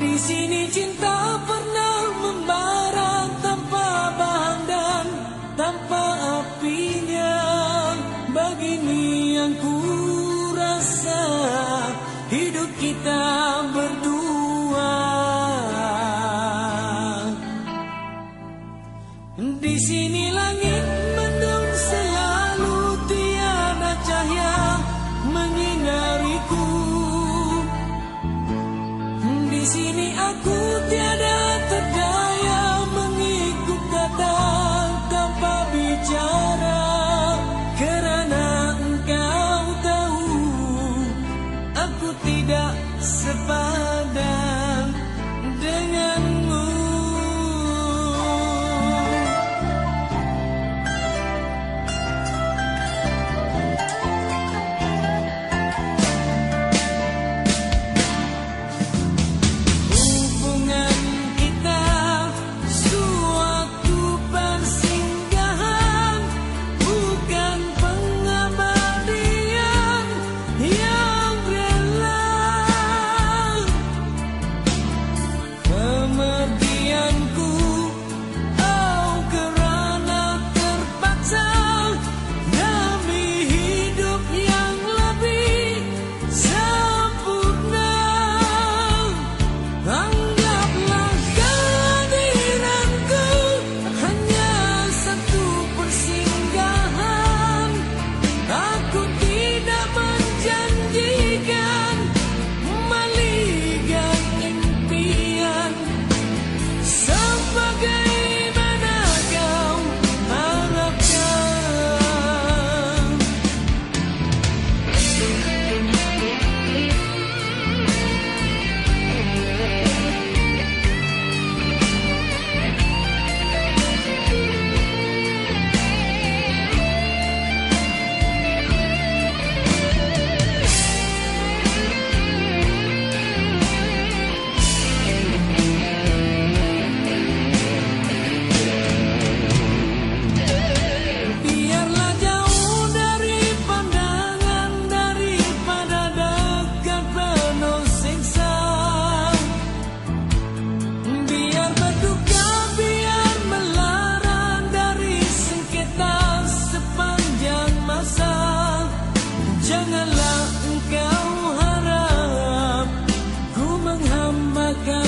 Di sini cinta pernah membara tanpa bahan tanpa apinya. Yang ku hidup kita berdua. Di sini pasti God.